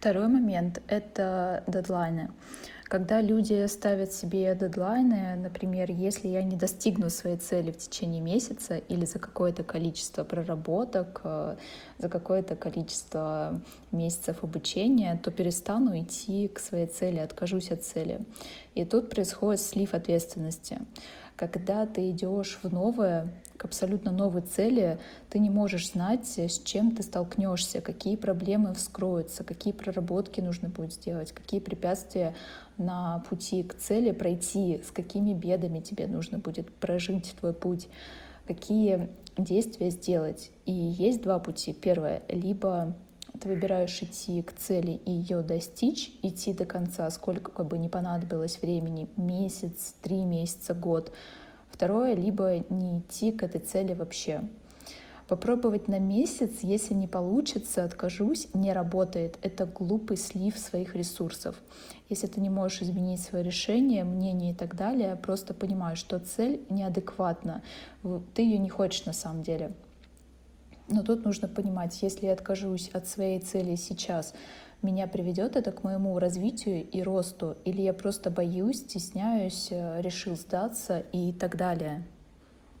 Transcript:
Второй момент — это дедлайны. Когда люди ставят себе дедлайны, например, если я не достигну своей цели в течение месяца или за какое-то количество проработок, э, за какое-то количество месяцев обучения, то перестану идти к своей цели, откажусь от цели. И тут происходит слив ответственности. Когда ты идешь в новое, к абсолютно новой цели, ты не можешь знать, с чем ты столкнешься, какие проблемы вскроются, какие проработки нужно будет сделать, какие препятствия на пути к цели пройти, с какими бедами тебе нужно будет прожить твой путь, какие действия сделать. И есть два пути. Первое, либо ты выбираешь идти к цели и ее достичь, идти до конца, сколько бы ни понадобилось времени, месяц, три месяца, год. Второе, либо не идти к этой цели вообще. Попробовать на месяц, если не получится, откажусь, не работает. Это глупый слив своих ресурсов. Если ты не можешь изменить свое решение, мнение и так далее, просто понимаешь, что цель неадекватна. Ты ее не хочешь на самом деле. Но тут нужно понимать, если я откажусь от своей цели сейчас, меня приведет это к моему развитию и росту, или я просто боюсь, стесняюсь, э, решил сдаться и так далее.